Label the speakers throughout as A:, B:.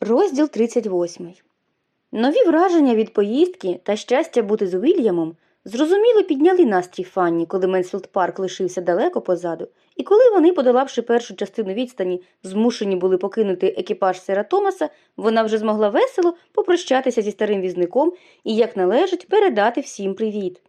A: Розділ 38. Нові враження від поїздки та щастя бути з Уільямом зрозуміло підняли настрій Фанні, коли Менсфілд Парк лишився далеко позаду, і коли вони, подолавши першу частину відстані, змушені були покинути екіпаж сера Томаса, вона вже змогла весело попрощатися зі старим візником і, як належить, передати всім привіт.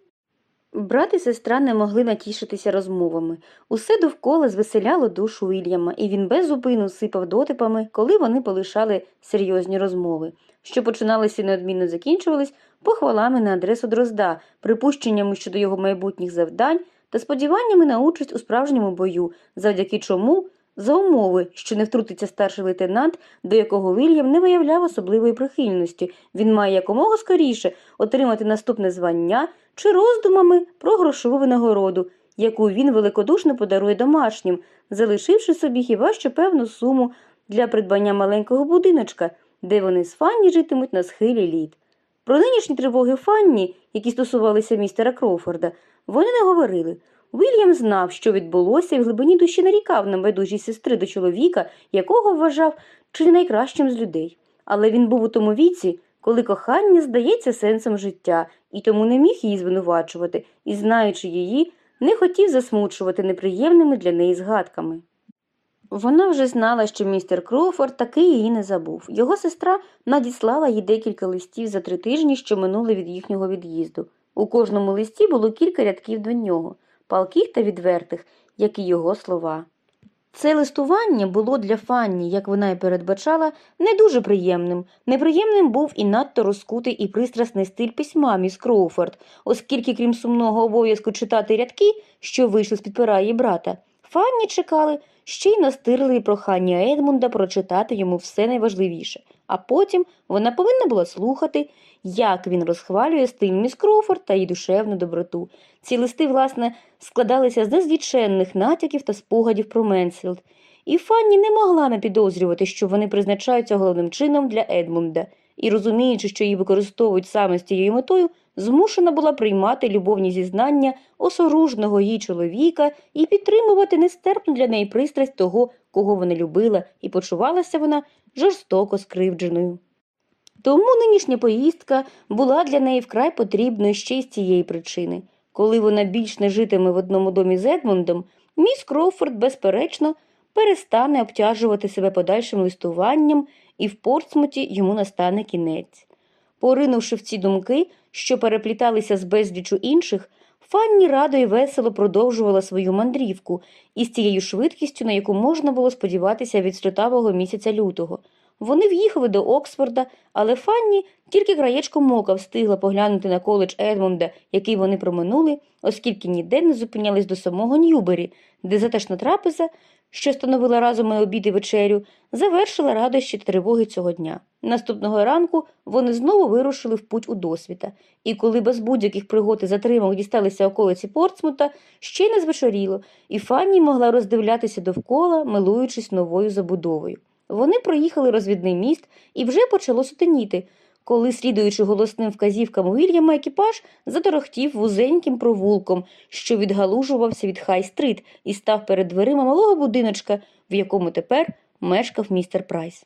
A: Брат і сестра не могли натішитися розмовами. Усе довкола звеселяло душу Вільяма, і він без зупину сипав дотепами, коли вони полишали серйозні розмови, що починалися і неодмінно закінчувались похвалами на адресу Дрозда, припущеннями щодо його майбутніх завдань та сподіваннями на участь у справжньому бою, завдяки чому, за умови, що не втрутиться старший лейтенант, до якого Вільям не виявляв особливої прихильності, він має якомога скоріше отримати наступне звання чи роздумами про грошову винагороду, яку він великодушно подарує домашнім, залишивши собі хіба що певну суму для придбання маленького будиночка, де вони з Фанні житимуть на схилі літ. Про нинішні тривоги Фанні, які стосувалися містера Кроуфорда, вони не говорили. Вільям знав, що відбулося, і в глибині душі нарікав на байдужість сестри до чоловіка, якого вважав чи не найкращим з людей. Але він був у тому віці, коли кохання здається сенсом життя, і тому не міг її звинувачувати, і, знаючи її, не хотів засмучувати неприємними для неї згадками. Вона вже знала, що містер Кроуфорд таки її не забув. Його сестра надіслала їй декілька листів за три тижні, що минули від їхнього від'їзду. У кожному листі було кілька рядків до нього, палких та відвертих, як і його слова. Це листування було для Фанні, як вона й передбачала, не дуже приємним. Неприємним був і надто розкутий і пристрасний стиль письма міс Кроуфорд, оскільки, крім сумного обов'язку читати рядки, що вийшли з під пера її брата, Фанні чекали ще й настирливі прохання Едмунда прочитати йому все найважливіше, а потім вона повинна була слухати, як він розхвалює стиль міс Кроуфорд та її душевну доброту. Ці листи, власне, складалися з незліченних натяків та спогадів про Менсфілд, і Фанні не могла не підозрювати, що вони призначаються головним чином для Едмунда, і, розуміючи, що її використовують саме з цією метою, змушена була приймати любовні зізнання осоружного її чоловіка і підтримувати нестерпну для неї пристрасть того, кого вона любила, і почувалася вона жорстоко скривдженою. Тому нинішня поїздка була для неї вкрай потрібною ще й з цієї причини. Коли вона більш не житиме в одному домі з Едмундом, міс Кроуфорд, безперечно, перестане обтяжувати себе подальшим листуванням, і в Портсмуті йому настане кінець. Поринувши в ці думки, що перепліталися з безлічу інших, Фанні радо і весело продовжувала свою мандрівку із тією швидкістю, на яку можна було сподіватися від сльотавого місяця лютого. Вони в'їхали до Оксфорда, але Фанні тільки краєчком мока встигла поглянути на коледж Едмонда, який вони проминули, оскільки ніде не зупинялись до самого Ньюбері, де затишна трапеза, що становила разом обід і вечерю, завершила радощі та тривоги цього дня. Наступного ранку вони знову вирушили в путь у досвіта, і коли без будь-яких пригод і затримок дісталися околиці Портсмута, ще й не звечоріло, і Фанні могла роздивлятися довкола, милуючись новою забудовою. Вони проїхали розвідний міст і вже почало сутеніти, коли, слідуючи голосним вказівкам Уільяма, екіпаж заторохтів вузеньким провулком, що відгалужувався від Хай-стрит і став перед дверима малого будиночка, в якому тепер мешкав містер Прайс.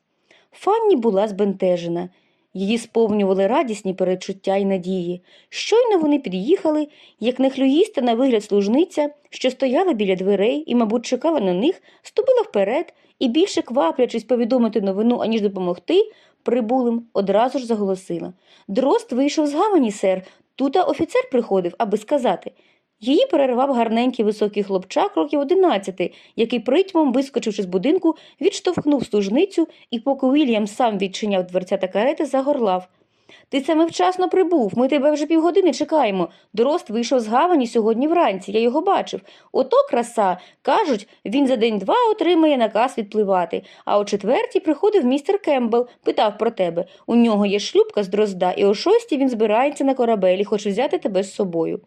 A: Фанні була збентежена. Її сповнювали радісні перечуття й надії. Щойно вони під'їхали, як нехлюїста на вигляд служниця, що стояла біля дверей і, мабуть, чекала на них, ступила вперед і, більше кваплячись повідомити новину, аніж допомогти, прибулим одразу ж заголосила. Дрозд вийшов з гавані, сер. Тута офіцер приходив, аби сказати. Її перервав гарненький високий хлопчак років одинадцяти, який притьмом, вискочивши з будинку, відштовхнув служницю і, поки Вільям сам відчиняв дверця та карети, загорлав. Ти саме вчасно прибув, ми тебе вже півгодини чекаємо. Дрозд вийшов з гавані сьогодні вранці, я його бачив. Ото краса. Кажуть, він за день-два отримає наказ відпливати. А о четвертій приходив містер Кембл, питав про тебе. У нього є шлюбка з дрозда, і о шостій він збирається на корабелі, хоче взяти тебе з собою.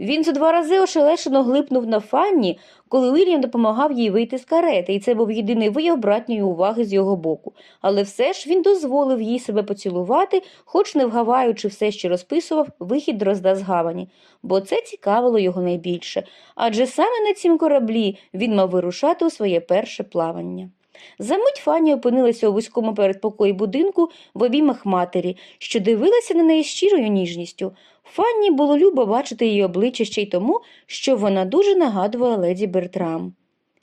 A: Він зо два рази ошелешено глипнув на Фанні, коли Уільям допомагав їй вийти з карети, і це був єдиний вияв братньої уваги з його боку. Але все ж він дозволив їй себе поцілувати, хоч не вгаваючи все, що розписував, вихід дрозда з гавані, бо це цікавило його найбільше, адже саме на цім кораблі він мав вирушати у своє перше плавання. Замить Фанні опинилася у вузькому передпокої будинку в обіймах матері, що дивилася на неї щирою ніжністю. Фанні було любо бачити її обличчя ще й тому, що вона дуже нагадувала леді Бертрам.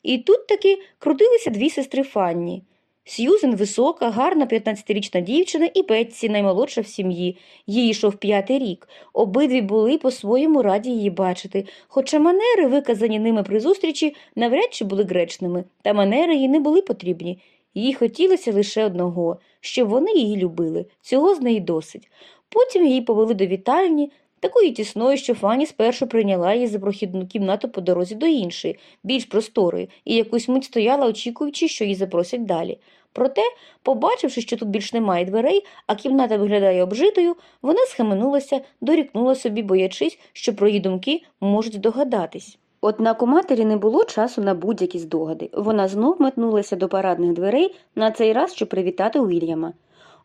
A: І тут таки крутилися дві сестри Фанні. Сьюзен висока, гарна 15-річна дівчина і Бетсі, наймолодша в сім'ї. Їй йшов п'ятий рік. Обидві були по-своєму раді її бачити, хоча манери, виказані ними при зустрічі, навряд чи були гречними, та манери їй не були потрібні. Їй хотілося лише одного, щоб вони її любили. Цього з неї досить. Потім її повели до вітальні, такої тісної, що Фані спершу прийняла її за прохідну кімнату по дорозі до іншої, більш просторої, і якусь мить стояла, очікуючи, що її запросять далі. Проте, побачивши, що тут більш немає дверей, а кімната виглядає обжитою, вона схаменулася, дорікнула собі, боячись, що про її думки можуть здогадатись. Однак у матері не було часу на будь-які здогади. Вона знов метнулася до парадних дверей, на цей раз, щоб привітати Уільяма.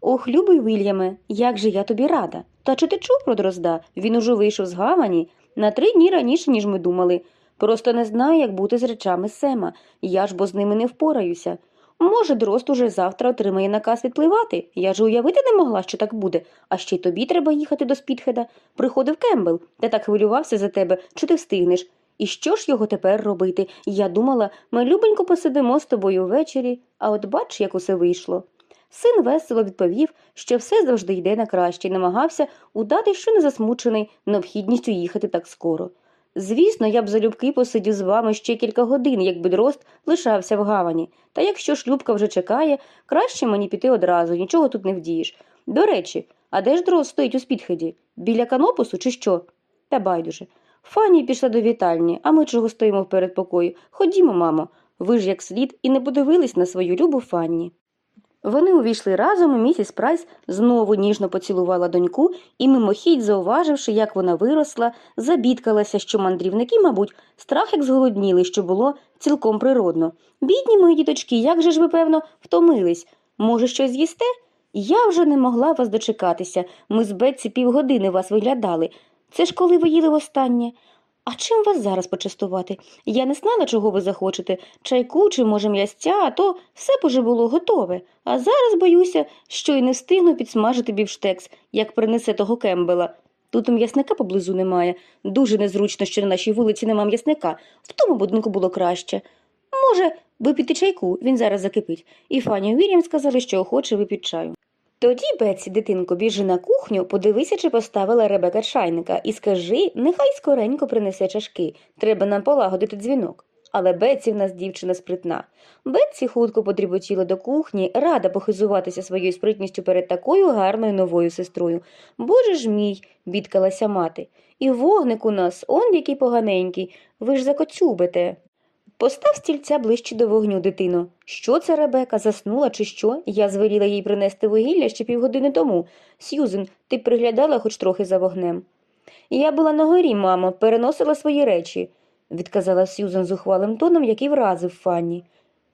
A: Ох, любий Вільяме, як же я тобі рада. Та чи ти чув про Дрозда? Він уже вийшов з гавані на три дні раніше, ніж ми думали. Просто не знаю, як бути з речами Сема. Я ж бо з ними не впораюся. Може, Дрозд уже завтра отримає наказ відпливати. Я ж уявити не могла, що так буде. А ще й тобі треба їхати до Спітхеда. Приходив Кембл, та так хвилювався за тебе, чи ти встигнеш. І що ж його тепер робити? Я думала, ми любенько посидимо з тобою ввечері, а от бач, як усе вийшло. Син весело відповів, що все завжди йде на краще, і намагався удати, що не засмучений необхідністю їхати так скоро. Звісно, я б залюбки посидів з вами ще кілька годин, якби дрозд лишався в гавані. Та якщо шлюбка вже чекає, краще мені піти одразу, нічого тут не вдієш. До речі, а де ж дрозд стоїть у спідхеді? Біля канопусу чи що? Та байдуже. Фані пішла до вітальні, а ми чого стоїмо в передпокої. Ходімо, мамо. Ви ж як слід і не подивились на свою любу Фанні. Вони увійшли разом, і місіс Прайс знову ніжно поцілувала доньку і, мимохідь, зауваживши, як вона виросла, забідкалася, що мандрівники, мабуть, страх як зголодніли, що було цілком природно. Бідні мої діточки, як же ж ви, певно, втомились? Може, щось з'їсте? Я вже не могла вас дочекатися. Ми з Бетці півгодини вас виглядали. Це ж коли ви їли востаннє? А чим вас зараз почастувати? Я не знала, чого ви захочете чайку чи, може, м'ясця, а то все б уже було готове. А зараз боюся, що й не встигну підсмажити бівштекс, як принесе того кембела. Тут м'ясника поблизу немає. Дуже незручно, що на нашій вулиці нема м'ясника. В тому будинку було краще. Може, випіти чайку, він зараз закипить. І Фані Вільям сказали, що охоче випіть чаю. Тоді, Бетсі, дитинко, біжи на кухню, подивися, чи поставила Ребека чайника, і скажи, нехай скоренько принесе чашки. Треба нам полагодити дзвінок. Але Бетсі в нас дівчина спритна. Бетсі хутко подріботіла до кухні, рада похизуватися своєю спритністю перед такою гарною новою сестрою. Боже ж мій, бідкалася мати. І вогник у нас, он який поганенький, ви ж закоцюбите. Постав стільця ближче до вогню, дитино. Що це Ребека? Заснула чи що? Я звеліла їй принести вугілля ще півгодини тому. Сьюзен, ти приглядала хоч трохи за вогнем. Я була на горі, мамо, переносила свої речі, відказала Сьюзен зухвалим тоном, який вразив Фанні.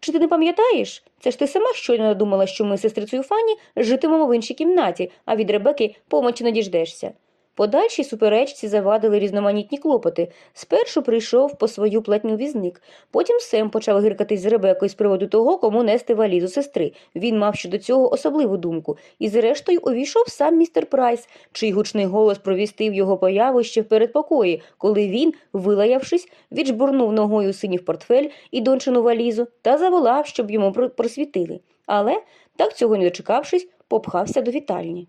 A: Чи ти не пам'ятаєш? Це ж ти сама щойно надумала, що ми з сестрицею Фанні житимемо в іншій кімнаті, а від Ребеки помочі не діждешся. Подальші суперечці завадили різноманітні клопоти. Спершу прийшов по свою платню візник, потім Сем почав гиркатись з Ребекою з приводу того, кому нести валізу сестри. Він мав щодо цього особливу думку. І зрештою увійшов сам містер Прайс, чий гучний голос провістив його появу ще в передпокої, коли він, вилаявшись, віджбурнув ногою синій портфель і дончину валізу та заволав, щоб йому просвітили. Але, так цього не дочекавшись, попхався до вітальні.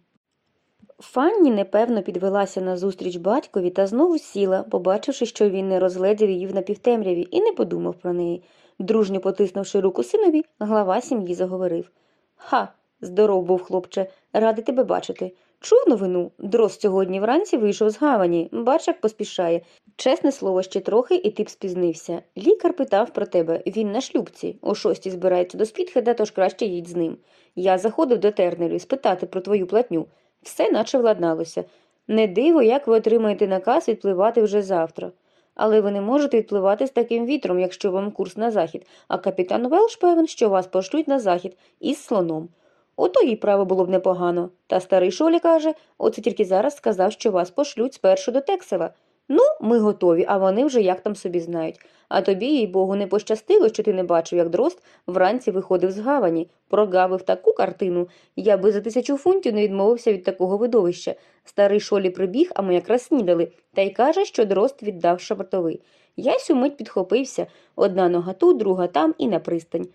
A: Фанні непевно підвелася назустріч батькові та знову сіла, побачивши, що він не розгледів її в напівтемряві, і не подумав про неї. Дружньо потиснувши руку синові, глава сім'ї заговорив Ха, здоров був, хлопче, радий тебе бачити. Чув новину? Дрос сьогодні вранці вийшов з гавані. Бач, як поспішає. Чесне слово, ще трохи, і ти б спізнився. Лікар питав про тебе. Він на шлюбці. О шостій збирається до Спітхеда, тож краще їдь з ним. Я заходив до Тернерів спитати про твою платню. Все наче владналося. Не диво, як ви отримаєте наказ відпливати вже завтра. Але ви не можете відпливати з таким вітром, якщо вам курс на захід, а капітан Велш певен, що вас пошлють на захід із слоном. Ото їй право було б непогано. Та старий Шолі каже, оце тільки зараз сказав, що вас пошлють спершу до Тексела. Ну, ми готові, а вони вже як там собі знають. А тобі, їй богу, не пощастило, що ти не бачив, як дрозд вранці виходив з гавані, прогавив таку картину. Я би за тисячу фунтів не відмовився від такого видовища. Старий шолі прибіг, а ми якраз снідали, та й каже, що дрозд віддав шабартовий. Я сю мить підхопився, одна нога тут, друга там і на пристань.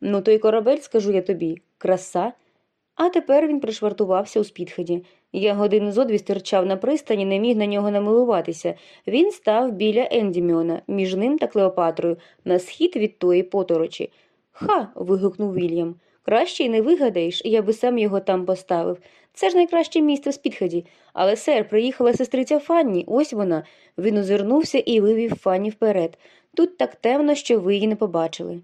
A: Ну, той корабель, скажу я тобі, краса. А тепер він пришвартувався у спідході. Я годину зодві стирчав на пристані, не міг на нього намилуватися. Він став біля Ендіміона, між ним та Клеопатрою, на схід від тої поторочі. Ха. вигукнув Вільям. Краще й не вигадаєш, я би сам його там поставив. Це ж найкраще місце в спідході. Але, сер, приїхала сестриця Фанні, ось вона. Він озирнувся і вивів Фанні вперед. Тут так темно, що ви її не побачили.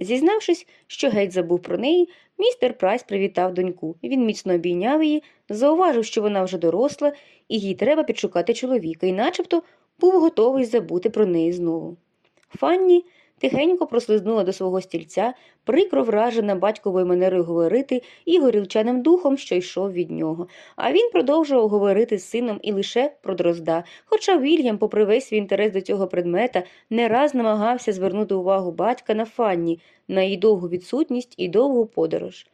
A: Зізнавшись, що геть забув про неї, містер Прайс привітав доньку. Він міцно обійняв її, зауважив, що вона вже доросла, і їй треба підшукати чоловіка, і начебто був готовий забути про неї знову. Фанні тихенько прослизнула до свого стільця, прикро вражена батьковою манерою говорити і горілчаним духом, що йшов від нього. А він продовжував говорити з сином і лише про дрозда. Хоча Вільям, попри весь свій інтерес до цього предмета, не раз намагався звернути увагу батька на Фанні, на її довгу відсутність і довгу подорож.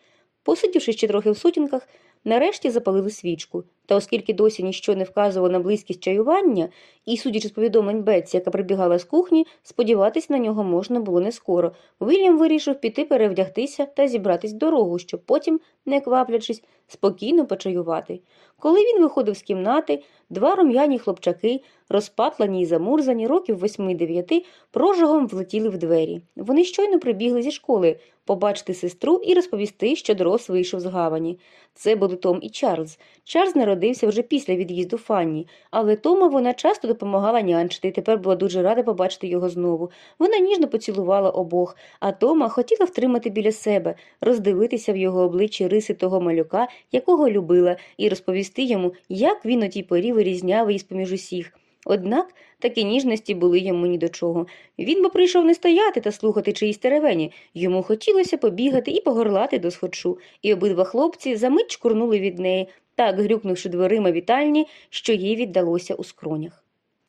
A: Посидівши ще трохи в сутінках, нарешті запалили свічку, та оскільки досі ніщо не вказувало на близькість чаювання, і, судячи з повідомлень Бетсі, яка прибігала з кухні, сподіватись на нього можна було не скоро. Вільям вирішив піти перевдягтися та зібратись в дорогу, щоб потім, не кваплячись, спокійно почаювати. Коли він виходив з кімнати, два рум'яні хлопчаки, розпатлані й замурзані, років восьми-дев'яти, прожогом влетіли в двері. Вони щойно прибігли зі школи побачити сестру і розповісти, що Дрос вийшов з гавані. Це були Том і Чарльз. Чарльз народився вже після від'їзду Фанні, але Тома вона часто допомагала нянчити і тепер була дуже рада побачити його знову. Вона ніжно поцілувала обох, а Тома хотіла втримати біля себе, роздивитися в його обличчі риси того малюка, якого любила, і розповісти йому, як він у тій порі вирізняв її з-поміж усіх. Однак такі ніжності були йому ні до чого. Він би прийшов не стояти та слухати чиїсь теревені. Йому хотілося побігати і погорлати до схочу, і обидва хлопці замить чкурнули від неї, так грюкнувши дверима вітальні, що їй віддалося у скронях.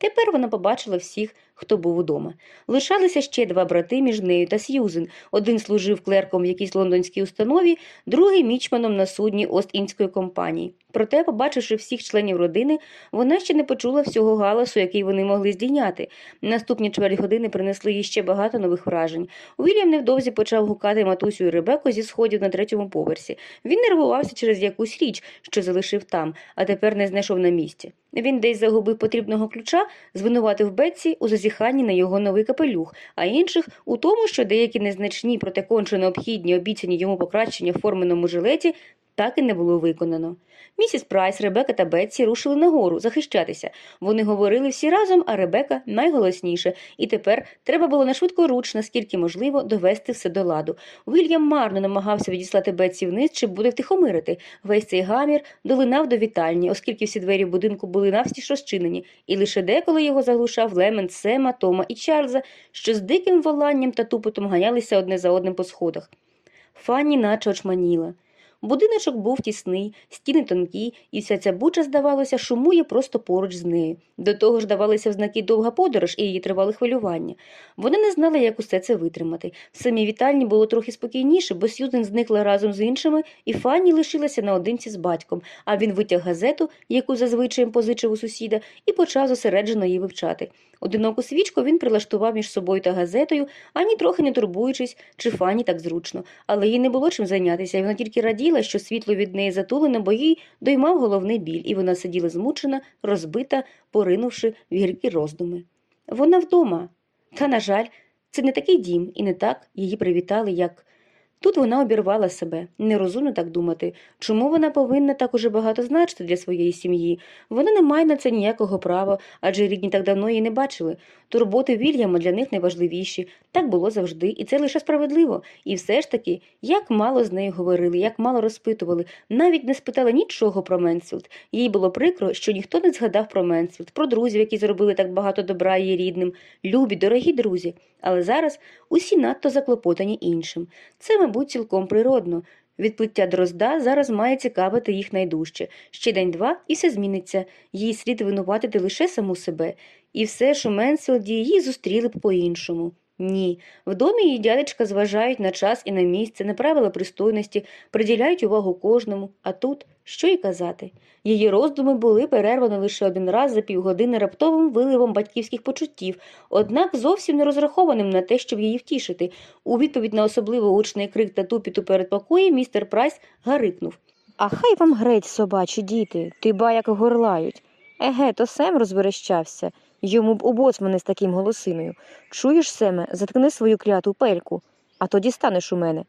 A: Тепер вона побачила всіх, хто був удома. Лишалися ще два брати між нею та Сьюзен. Один служив клерком в якійсь лондонській установі, другий мічманом на судні Ост-Індської компанії. Проте, побачивши всіх членів родини, вона ще не почула всього галасу, який вони могли здійняти. Наступні чверть години принесли їй ще багато нових вражень. Уільям невдовзі почав гукати матусю і Ребеку зі сходів на третьому поверсі. Він нервувався через якусь річ, що залишив там, а тепер не знайшов на місці. Він десь загубив потрібного ключа, звинуватив Бетсі у зазіханні на його новий капелюх, а інших у тому, що деякі незначні, проте конче необхідні обіцяні йому покращення в форменому жилеті так і не було виконано. Місіс Прайс, Ребека та Бетсі рушили нагору захищатися. Вони говорили всі разом, а Ребека найголосніше, і тепер треба було нашвидкоруч, наскільки можливо, довести все до ладу. Вільям марно намагався відіслати Бетсі вниз, чи буде втихомирити. Весь цей гамір долинав до вітальні, оскільки всі двері будинку були навстіж розчинені, і лише деколи його заглушав Лемент, Сема, Тома і Чарльза, що з диким воланням та тупотом ганялися одне за одним по сходах. Фанні наче очманіла. Будиночок був тісний, стіни тонкі, і вся ця буча, здавалося, шумує просто поруч з нею. До того ж давалися в знаки довга подорож і її тривали хвилювання. Вона не знала, як усе це витримати. В самій вітальні було трохи спокійніше, бо Сьюзен зникла разом з іншими, і Фанні лишилася наодинці з батьком, а він витяг газету, яку зазвичай позичив у сусіда, і почав зосереджено її вивчати. Одиноку свічку він прилаштував між собою та газетою, ані трохи не турбуючись, чи Фанні так зручно. Але їй не було чим зайнятися, і вона тільки раділа, що світло від неї затулено, бо їй доймав головний біль, і вона сиділа змучена, розбита, поринувши в гіркі роздуми. Вона вдома. Та, на жаль, це не такий дім, і не так її привітали, як. Тут вона обірвала себе, нерозумно так думати, чому вона повинна так уже багато значити для своєї сім'ї. Вона не має на це ніякого права, адже рідні так давно її не бачили. Турботи Вільяма для них найважливіші. Так було завжди, і це лише справедливо. І все ж таки, як мало з нею говорили, як мало розпитували, навіть не спитали нічого про Менсфілд. Їй було прикро, що ніхто не згадав про Менсфілд, про друзів, які зробили так багато добра її рідним, любі, дорогі друзі. Але зараз усі надто заклопотані іншим. Це, мабуть, цілком природно. Відплиття дрозда зараз має цікавити їх найдужче. Ще день-два і все зміниться. Їй слід винуватити лише саму себе. І все що у Менселді її зустріли б по-іншому. Ні, в домі її дядечка зважають на час і на місце, на правила пристойності, приділяють увагу кожному, а тут що й казати. Її роздуми були перервані лише один раз за півгодини раптовим виливом батьківських почуттів, однак зовсім не розрахованим на те, щоб її втішити. У відповідь на особливо гучний крик та тупіт у передпокої містер Прайс гарикнув. А хай вам греть, собачі діти, ти ба як горлають. Еге, то Сем розверещався. Йому б у боцмани з таким голосиною. Чуєш, Семе, заткни свою кляту пельку, а тоді станеш у мене.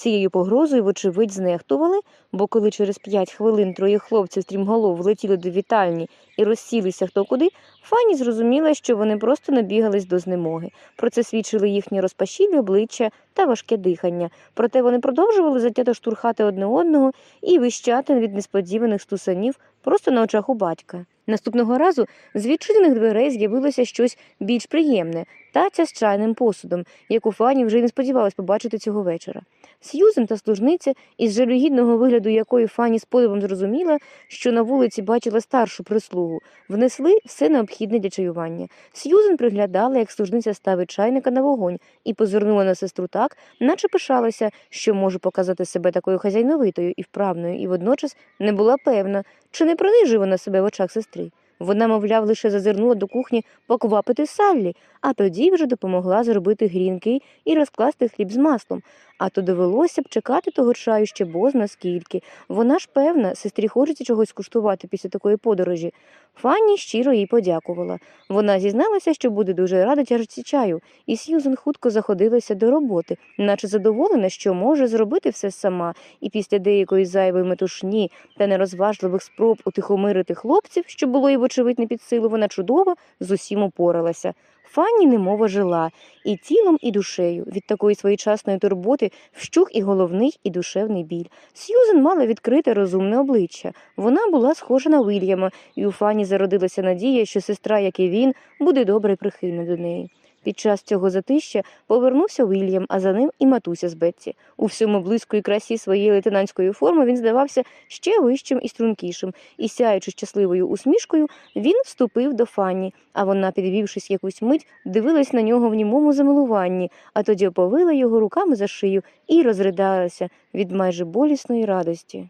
A: Цією погрозою, вочевидь, знехтували, бо коли через п'ять хвилин троє хлопців стрімголов влетіли до вітальні і розсілися хто куди, Фанні зрозуміла, що вони просто набігались до знемоги. Про це свідчили їхні розпашілі обличчя та важке дихання. Проте вони продовжували затято штурхати одне одного і вищати від несподіваних стусанів просто на очах у батька. Наступного разу з відчинених дверей з'явилося щось більш приємне таця з чайним посудом, яку Фанні вже й не сподівалась побачити цього вечора. Сьюзен та служниця, із жалюгідного вигляду якої Фанні з подивом зрозуміла, що на вулиці бачила старшу прислугу, внесли все необхідне для чаювання. Сьюзен приглядала, як служниця ставить чайника на вогонь, і позирнула на сестру так, наче пишалася, що може показати себе такою хазяйновитою і вправною, і водночас не була певна, чи не принижує вона себе в очах сестри. Вона, мовляв, лише зазирнула до кухні поквапити Саллі, а тоді вже допомогла зробити грінки і розкласти хліб з маслом. А то довелося б чекати того чаю ще бозна скільки. Вона ж певна, сестрі хочеться чогось куштувати після такої подорожі. Фанні щиро їй подякувала. Вона зізналася, що буде дуже рада чашці чаю, і Сьюзен хутко заходилася до роботи, наче задоволена, що може зробити все сама, і після деякої зайвої метушні та нерозважливих спроб утихомирити хлопців, що було їй, вочевидь, не під силу, вона чудово з усім упоралася. Фанні немова жила і тілом, і душею. Від такої своєчасної турботи вщух і головний, і душевний біль. Сьюзен мала відкрите розумне обличчя. Вона була схожа на Вільяма, і у Фанні зародилася надія, що сестра, як і він, буде добре прихильна до неї. Під час цього затища повернувся Вільям, а за ним і матуся з Бетті. У всьому блиску і красі своєї лейтенантської форми він здавався ще вищим і стрункішим, і, сяючи щасливою усмішкою, він вступив до Фанні, а вона, підвівшись якусь мить, дивилась на нього в німому замилуванні, а тоді оповила його руками за шию і розридалася від майже болісної радості.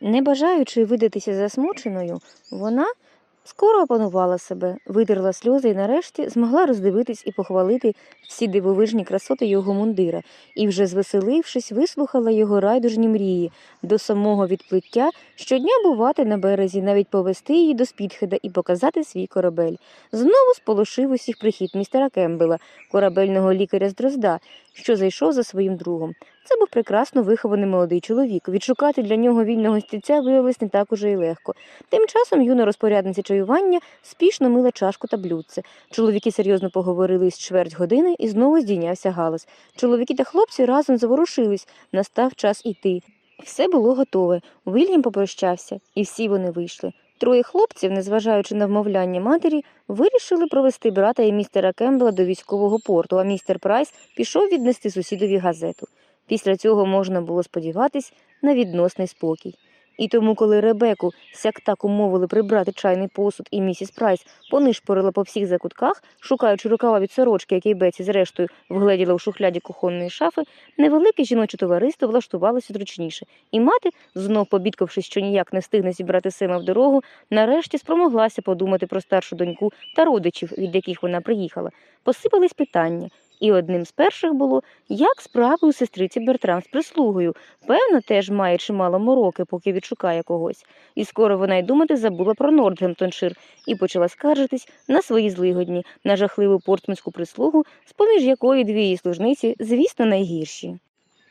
A: Не бажаючи видатися засмученою, вона скоро опанувала себе, витерла сльози і нарешті змогла роздивитись і похвалити всі дивовижні красоти його мундира, і, вже звеселившись, вислухала його райдужні мрії. До самого відплиття щодня бувати на березі, навіть повести її до Спітхеда і показати свій корабель. Знову сполошив усіх прихід містера Кембела, корабельного лікаря з Дрозда, що зайшов за своїм другом. Це був прекрасно вихований молодий чоловік. Відшукати для нього вільного стільця виявилось не так уже й легко. Тим часом юна розпорядниця чаювання спішно мила чашку та блюдце. Чоловіки серйозно поговорили з чверть години і знову здійнявся галас. Чоловіки та хлопці разом заворушились. Настав час іти. Все було готове. Вільям попрощався, і всі вони вийшли. Троє хлопців, незважаючи на вмовляння матері, вирішили провести брата і містера Кембела до військового порту, а містер Прайс пішов віднести сусідові газету. Після цього можна було сподіватись на відносний спокій. І тому, коли Ребеку сяк так умовили прибрати чайний посуд, і місіс Прайс понишпорила по всіх закутках, шукаючи рукава від сорочки, який Беці зрештою вгледіла у шухляді кухонної шафи, невелике жіноче товариство влаштувалося зручніше, і мати, знов побідкавши, що ніяк не встигне зібрати Сема в дорогу, нарешті спромоглася подумати про старшу доньку та родичів, від яких вона приїхала. Посипались питання. І одним з перших було, як справи у сестриці Бертрам з прислугою. Певно, теж має чимало мороки, поки відшукає когось. І скоро вона й думати забула про Нордгемптоншир і почала скаржитись на свої злигодні, на жахливу портманську прислугу, з-поміж якої дві її служниці, звісно, найгірші.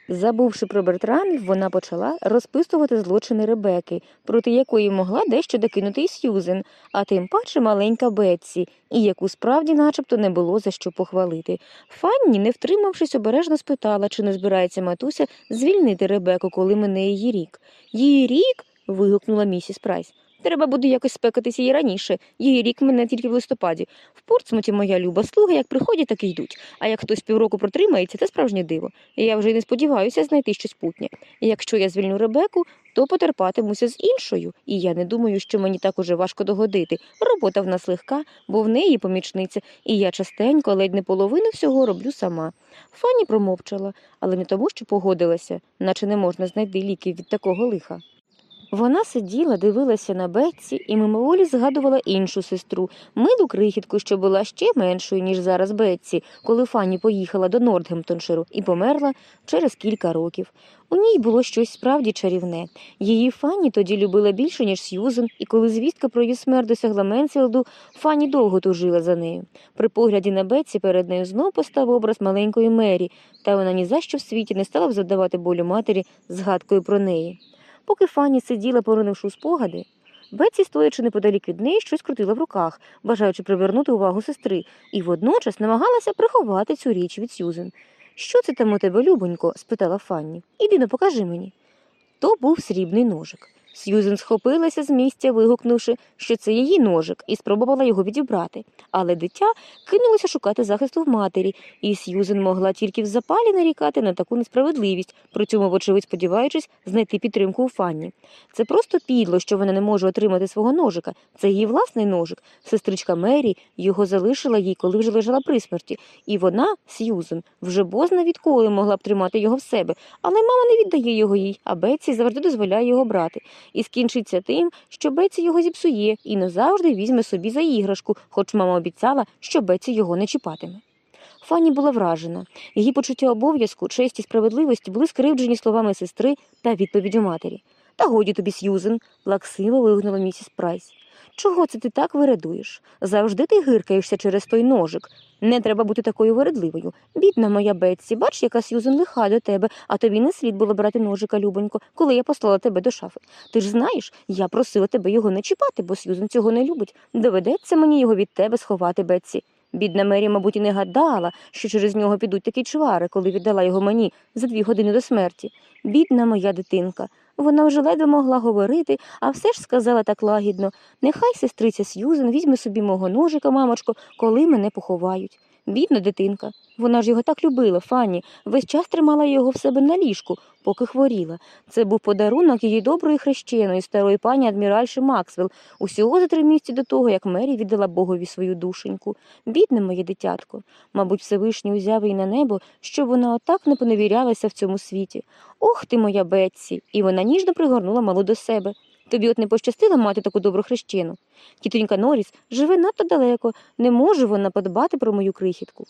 A: Забувши про Бертрамів, вона почала розписувати злочини Ребеки, проти якої могла дещо докинути і Сьюзен, а тим паче маленька Бетсі, і яку справді начебто не було за що похвалити. Фанні, не втримавшись, обережно спитала, чи не збирається матуся звільнити Ребеку, коли мине її рік. Її рік. вигукнула місіс Прайс. Треба буде якось спекатися їй раніше. Її рік мене тільки в листопаді. В Портсмуті моя люба слуги як приходять, так і йдуть. А як хтось півроку протримається, це справжнє диво. І я вже й не сподіваюся знайти щось путнє. І якщо я звільню Ребеку, то потерпатимуся з іншою. І я не думаю, що мені так уже важко догодити. Робота в нас легка, бо в неї помічниця, і я частенько, ледь не половину всього роблю сама. Фанні промовчала, але не тому, що погодилася, наче не можна знайти ліків від такого лиха. Вона сиділа, дивилася на Бетсі і мимоволі згадувала іншу сестру, милу крихітку, що була ще меншою, ніж зараз Бетсі, коли Фанні поїхала до Нортгемптонширу і померла через кілька років. У ній було щось справді чарівне. Її Фанні тоді любила більше, ніж Сьюзен, і коли звістка про її смерть досягла Менсфілду, Фанні довго тужила за нею. При погляді на Бетсі перед нею знов постав образ маленької Мері, та вона ні за що в світі не стала б завдавати болю матері згадкою про неї. Поки Фанні сиділа, поринувши у спогади, Бетсі, стоячи неподалік від неї, щось крутила в руках, бажаючи привернути увагу сестри, і водночас намагалася приховати цю річ від Сюзен. Що це там у тебе, любонько? спитала Фанні. Іди ну покажи мені. То був срібний ножик. Сьюзен схопилася з місця, вигукнувши, що це її ножик, і спробувала його відібрати. Але дитя кинулося шукати захисту в матері, і Сьюзен могла тільки в запалі нарікати на таку несправедливість, при цьому, вочевидь, сподіваючись знайти підтримку у Фанні. Це просто підло, що вона не може отримати свого ножика. Це її власний ножик. Сестричка Мері його залишила їй, коли вже лежала при смерті. І вона, Сьюзен, вже бозна відколи могла б тримати його в себе, але мама не віддає його їй, а Бетсі завжди дозволяє його брати. І скінчиться тим, що Беці його зіпсує і назавжди візьме собі за іграшку, хоч мама обіцяла, що Беці його не чіпатиме. Фанні була вражена. Її почуття обов'язку, честь і справедливості були скривджені словами сестри та відповіддю матері. Та годі тобі, Сьюзен, лаксиво вигнала місіс Прайс. Чого це ти так вирадуєш? Завжди ти гиркаєшся через той ножик. Не треба бути такою вирадливою. Бідна моя Бетсі, бач, яка Сьюзен лиха до тебе, а тобі не слід було брати ножика, любонько, коли я послала тебе до шафи. Ти ж знаєш, я просила тебе його не чіпати, бо Сьюзен цього не любить. Доведеться мені його від тебе сховати, Бетсі. Бідна Мері, мабуть, і не гадала, що через нього підуть такі чвари, коли віддала його мені за дві години до смерті. Бідна моя дитинка. Вона вже ледве могла говорити, а все ж сказала так лагідно нехай сестриця Сьюзен візьме собі мого ножика, мамочко, коли мене поховають. Бідна дитинка. Вона ж його так любила, Фанні, весь час тримала його в себе на ліжку, поки хворіла. Це був подарунок її доброї хрещеної, старої пані адміральші Максвелл, усього за три місяці до того, як Мері віддала Богові свою душеньку. Бідне моє дитятко. Мабуть, Всевишній узяв її на небо, щоб вона отак не поневірялася в цьому світі. Ох ти, моя Бетсі! І вона ніжно пригорнула малу до себе. Тобі от не пощастило мати таку добру хрещену. Тітонька Норріс живе надто далеко, не може вона подбати про мою крихітку.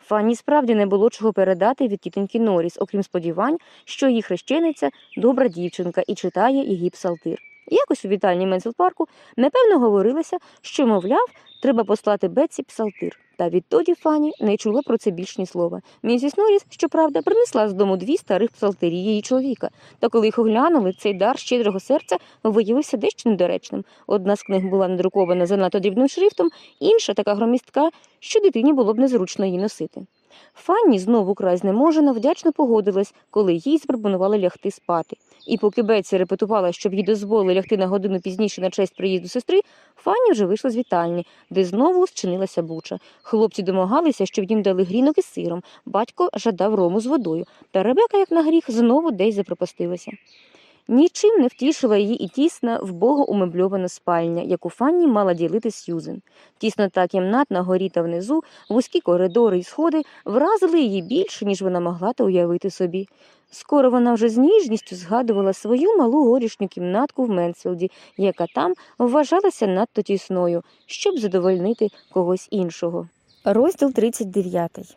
A: Фанні справді не було чого передати від тітоньки Норріс, окрім сподівань, що її хрещениця добра дівчинка і читає її псалтир. Якось у вітальні Менсел-парку непевно говорилося, що, мовляв, треба послати Бетсі псалтир. Та відтоді Фані не чула про це більш ні слова. Місіс Норріс, щоправда, принесла з дому дві старих псалтирі її чоловіка. Та коли їх оглянули, цей дар щедрого серця виявився дещо недоречним. Одна з книг була надрукована занадто дрібним шрифтом, інша така громістка, що дитині було б незручно її носити. Фанні знову край знеможена, вдячно погодилась, коли їй запропонували лягти спати. І поки Бетсі репетувала, щоб їй дозволили лягти на годину пізніше на честь приїзду сестри, Фанні вже вийшла з вітальні, де знову зчинилася буча. Хлопці домагалися, щоб їм дали грінок із сиром. Батько жадав рому з водою, та Ребека, як на гріх, знову десь запропастилася. Нічим не втішила її і тісна, вбого умебльована спальня, яку Фанні мала ділити Сьюзен. Тіснота кімнат на горі та внизу, вузькі коридори і сходи вразили її більше, ніж вона могла то уявити собі. Скоро вона вже з ніжністю згадувала свою малу горішню кімнатку в Менсфілді, яка там вважалася надто тісною, щоб задовольнити когось іншого. Розділ 39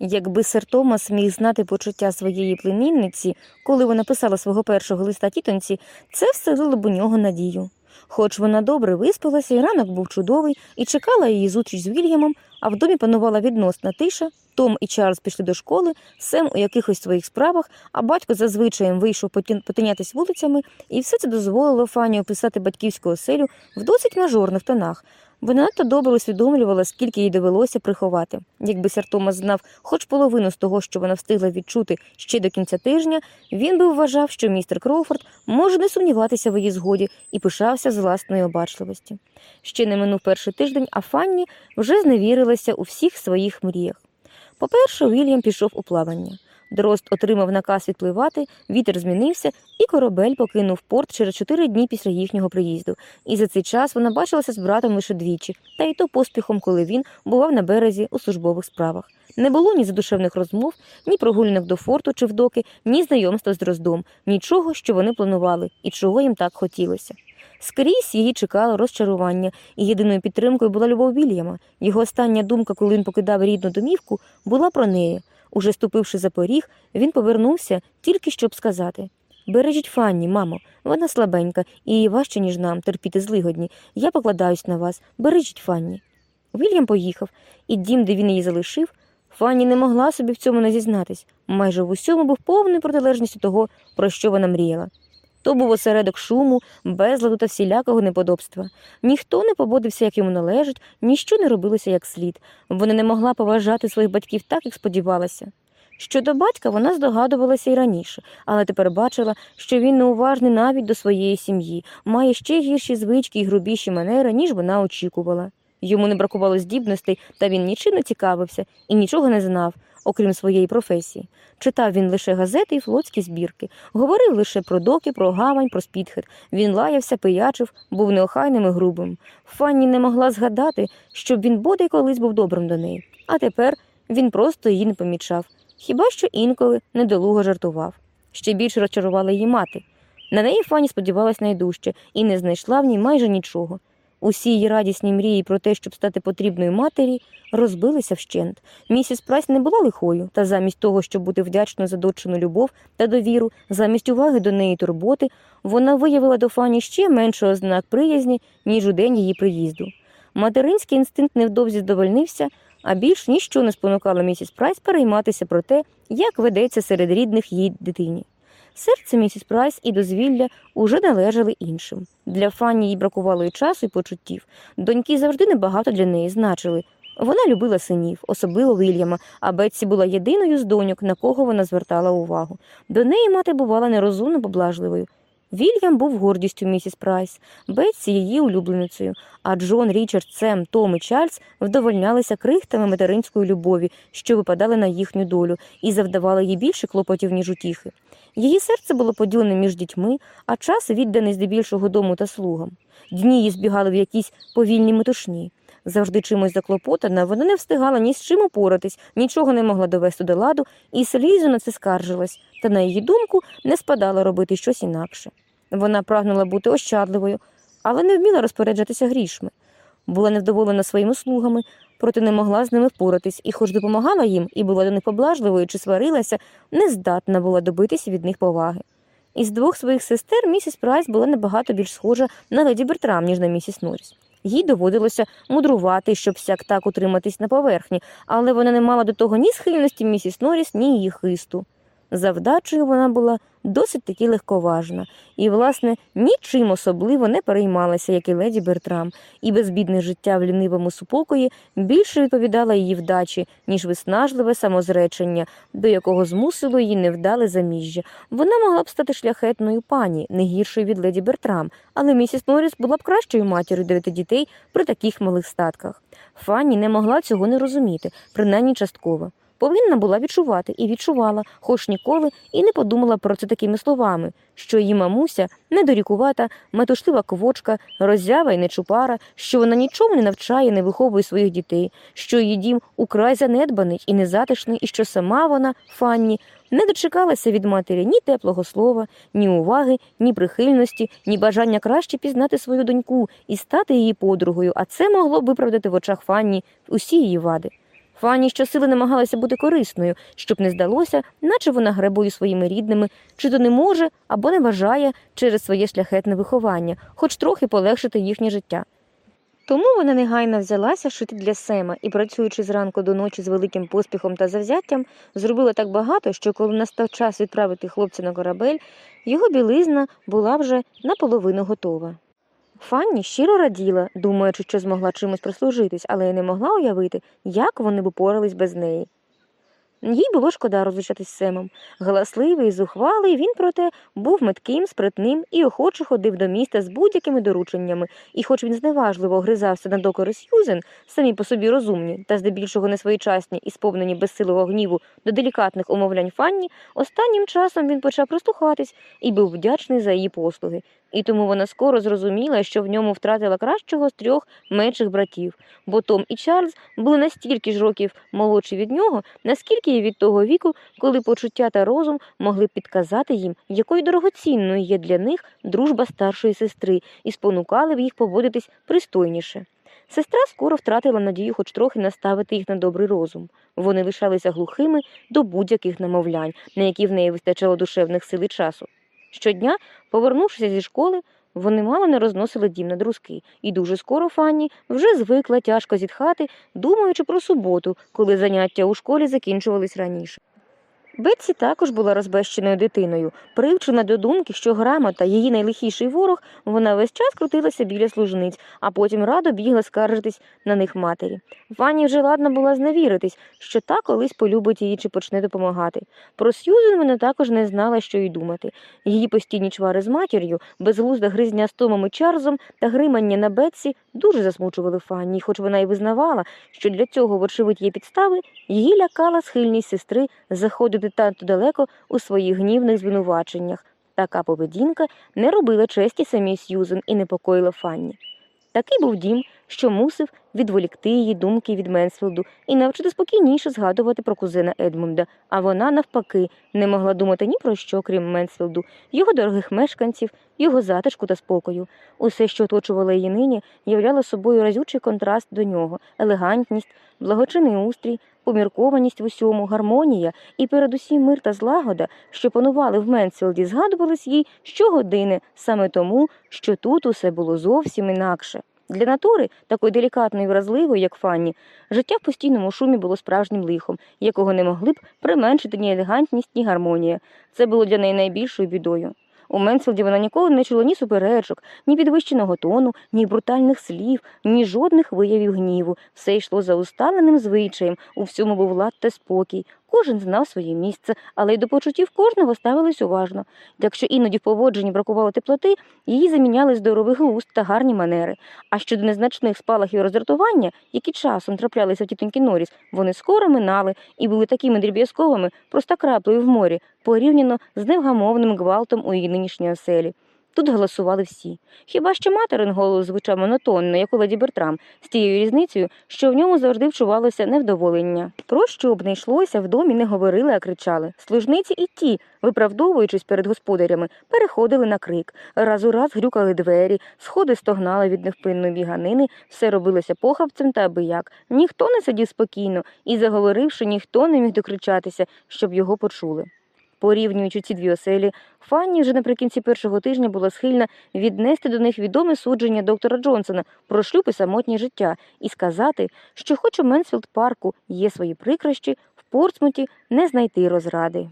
A: Якби сер Томас міг знати почуття своєї племінниці, коли вона писала свого першого листа тітоньці, це вселило б у нього надію. Хоч вона добре виспалася, і ранок був чудовий, і чекала її зустріч з Вільямом, а в домі панувала відносна тиша, Том і Чарльз пішли до школи, Сем у якихось своїх справах, а батько зазвичай вийшов потинятись вулицями, і все це дозволило Фані описати батьківську оселю в досить мажорних тонах. Вона надто добре усвідомлювала, скільки їй довелося приховати. Якби сер Томас знав хоч половину з того, що вона встигла відчути ще до кінця тижня, він би вважав, що містер Кроуфорд може не сумніватися в її згоді і пишався з власної обачливості. Ще не минув перший тиждень, а Фанні вже зневірилася у всіх своїх мріях. По-перше, Уільям пішов у плавання. Дрозд отримав наказ відпливати, вітер змінився, і корабель покинув порт через чотири дні після їхнього приїзду. І за цей час вона бачилася з братом лише двічі, та й то поспіхом, коли він бував на березі у службових справах. Не було ні задушевних розмов, ні прогулянок до форту чи в доки, ні знайомства з Дроздом, нічого, що вони планували і чого їм так хотілося. Скрізь її чекало розчарування, і єдиною підтримкою була любов Вільяма. Його остання думка, коли він покидав рідну домівку, була про неї. Уже ступивши за поріг, він повернувся тільки щоб сказати Бережіть Фанні, мамо, вона слабенька, і важче, ніж нам, терпіти злигодні. Я покладаюсь на вас, бережіть Фанні. Вільям поїхав, і дім, де він її залишив, Фанні не могла собі в цьому не зізнатись. Майже в усьому був повною протилежністю того, про що вона мріяла. То був осередок шуму, безладу та всілякого неподобства. Ніхто не поводився, як йому належить, ніщо не робилося як слід. Вона не могла поважати своїх батьків так, як сподівалася. Щодо батька вона здогадувалася й раніше, але тепер бачила, що він неуважний навіть до своєї сім'ї, має ще гірші звички і грубіші манери, ніж вона очікувала. Йому не бракувало здібностей, та він нічим не цікавився і нічого не знав, окрім своєї професії. Читав він лише газети і флотські збірки, говорив лише про доки, про гавань, про спітхет. Він лаявся, пиячив, був неохайним і грубим. Фанні не могла згадати, щоб він бодай колись був добрим до неї. А тепер він просто її не помічав. Хіба що інколи недолуго жартував. Ще більше розчарувала її мати. На неї Фанні сподівалась найдужче і не знайшла в ній майже нічого. Усі її радісні мрії про те, щоб стати потрібною матері, розбилися вщент. Місіс Прайс не була лихою, та замість того, щоб бути вдячною за дочину любов та довіру, замість уваги до неї турботи, вона виявила до Фані ще менше ознак приязні, ніж у день її приїзду. Материнський інстинкт невдовзі здовольнився, а більш ніщо не спонукало місіс Прайс перейматися про те, як ведеться серед рідних їй дитині. Серце місіс Прайс і дозвілля уже належали іншим. Для Фанні їй бракувало і часу, і почуттів. Доньки завжди небагато для неї значили. Вона любила синів, особливо Вільяма, а Бетсі була єдиною з доньок, на кого вона звертала увагу. До неї мати бувала нерозумно поблажливою. Вільям був гордістю місіс Прайс, Бетсі її улюбленицею, а Джон, Річард, Сем, Том і Чарльз вдовольнялися крихтами материнської любові, що випадали на їхню долю, і завдавали їй більше клопотів, ніж утіхи. Її серце було поділене між дітьми, а час відданий здебільшого дому та слугам. Дні її збігали в якісь повільні метушні. Завжди чимось заклопотана, вона не встигала ні з чим упоратись, нічого не могла довести до ладу, і слізу на це скаржилась, та, на її думку, не спадала робити щось інакше. Вона прагнула бути ощадливою, але не вміла розпоряджатися грішми. Була невдоволена своїми слугами, проте не могла з ними впоратись, і, хоч допомагала їм і була до них поблажливою чи сварилася, не здатна була добитися від них поваги. Із двох своїх сестер місіс Прайс була набагато більш схожа на леді Бертрам, ніж на місіс Норріс. Їй доводилося мудрувати, щоб сяк так утриматись на поверхні, але вона не мала до того ні схильності місіс Норріс, ні її хисту. За вдачею вона була досить таки легковажна і, власне, нічим особливо не переймалася, як і леді Бертрам, і безбідне життя в лінивому супокої більше відповідала її вдачі, ніж виснажливе самозречення, до якого змусило її невдале заміжжя. Вона могла б стати шляхетною пані, не гіршою від леді Бертрам, але місіс Норріс була б кращою матір'ю дев'яти дітей при таких малих статках. Фанні не могла цього не розуміти, принаймні частково. Повинна була відчувати і відчувала, хоч ніколи і не подумала про це такими словами, що її мамуся недорікувата, метушлива квочка, роззява і нечупара, що вона нічому не навчає, не виховує своїх дітей, що її дім украй занедбаний і незатишний, і що сама вона, Фанні, не дочекалася від матері ні теплого слова, ні уваги, ні прихильності, ні бажання краще пізнати свою доньку і стати її подругою, а це могло б виправдати в очах Фанні усі її вади. Фанні щосили намагалася бути корисною, щоб не здалося, наче вона гребує своїми рідними, чи то не може або не бажає через своє шляхетне виховання, хоч трохи полегшити їхнє життя. Тому вона негайно взялася шити для Сема і, працюючи зранку до ночі з великим поспіхом та завзяттям, зробила так багато, що коли настав час відправити хлопця на корабель, його білизна була вже наполовину готова. Фанні щиро раділа, думаючи, що змогла чимось прислужитись, але й не могла уявити, як вони б упорались без неї. Їй було шкода розлучатись з Семом. Галасливий зухвалий, він, проте, був метким, спритним і охоче ходив до міста з будь-якими дорученнями, і хоч він зневажливо огризався на докори Сьюзен, самі по собі розумні та здебільшого несвоєчасні і сповнені безсилого гніву до делікатних умовлянь Фанні, останнім часом він почав прислухатись і був вдячний за її послуги. І тому вона скоро зрозуміла, що в ньому втратила кращого з трьох менших братів, бо Том і Чарльз були настільки ж років молодші від нього, наскільки і від того віку, коли почуття та розум могли підказати їм, якою дорогоцінною є для них дружба старшої сестри, і спонукали б їх поводитись пристойніше. Сестра скоро втратила надію хоч трохи наставити їх на добрий розум. Вони лишалися глухими до будь-яких намовлянь, на які в неї вистачало душевних сил і часу. Щодня, повернувшися зі школи, вони мало не розносили дім на друзки, і дуже скоро Фанні вже звикла тяжко зітхати, думаючи про суботу, коли заняття у школі закінчувались раніше. Бетсі також була розбещеною дитиною, привчена до думки, що грамота, її найлихіший ворог, вона весь час крутилася біля служниць, а потім радо бігла скаржитись на них матері. Фанні вже ладна була зневіритись, що та колись полюбить її чи почне допомагати. Про Сьюзен вона також не знала, що й думати. Її постійні чвари з матір'ю, безглузда гризня з Томом і Чарльзом та гримання на Бетсі дуже засмучували Фанні, хоч вона й визнавала, що для цього, вочевидь, є підстави, її лякала схильність сестри заходити танто далеко у своїх гнівних звинуваченнях. Така поведінка не робила честі самій Сьюзен і непокоїла Фанні. Такий був дім, що мусив відволікти її думки від Менсфілду і навчити спокійніше згадувати про кузена Едмунда, а вона, навпаки, не могла думати ні про що, крім Менсфілду, його дорогих мешканців, його затишку та спокою. Усе, що оточувало її нині, являло собою разючий контраст до нього, елегантність, благочинний устрій, поміркованість в усьому, гармонія і передусім мир та злагода, що панували в Менсфілді, згадувались їй щогодини, саме тому, що тут усе було зовсім інакше. Для натури, такої делікатної і вразливої, як Фанні, життя в постійному шумі було справжнім лихом, якого не могли б применшити ні елегантність, ні гармонія. Це було для неї найбільшою бідою. У Менсфілді вона ніколи не чула ні суперечок, ні підвищеного тону, ні брутальних слів, ні жодних виявів гніву. Все йшло за усталеним звичаєм, у всьому був лад та спокій. Кожен знав своє місце, але й до почуттів кожного ставились уважно. Якщо іноді в поводженні бракувало теплоти, її заміняли здоровий глузд та гарні манери. А щодо незначних спалахів роздратування, які часом траплялися в тітоньки Норріс, вони скоро минали і були такими дріб'язковими, просто краплею в морі, порівняно з невгамовним гвалтом у її нинішній оселі. Тут голосували всі. Хіба що материн голос звучав монотонно, як у леді Бертрам, з тією різницею, що в ньому завжди вчувалося невдоволення. Про що б не йшлося, в домі не говорили, а кричали. Служниці і ті, виправдовуючись перед господарями, переходили на крик. Раз у раз грюкали двері, сходи стогнали від невпинної біганини, все робилося похабцем та абияк. Ніхто не сидів спокійно і, заговоривши, ніхто не міг докричатися, щоб його почули. Порівнюючи ці дві оселі, Фанні вже наприкінці першого тижня була схильна віднести до них відоме судження доктора Джонсона про шлюб і самотнє життя і сказати, що хоч у Менсфілд-парку є свої прикрощі, в Портсмуті не знайти розради.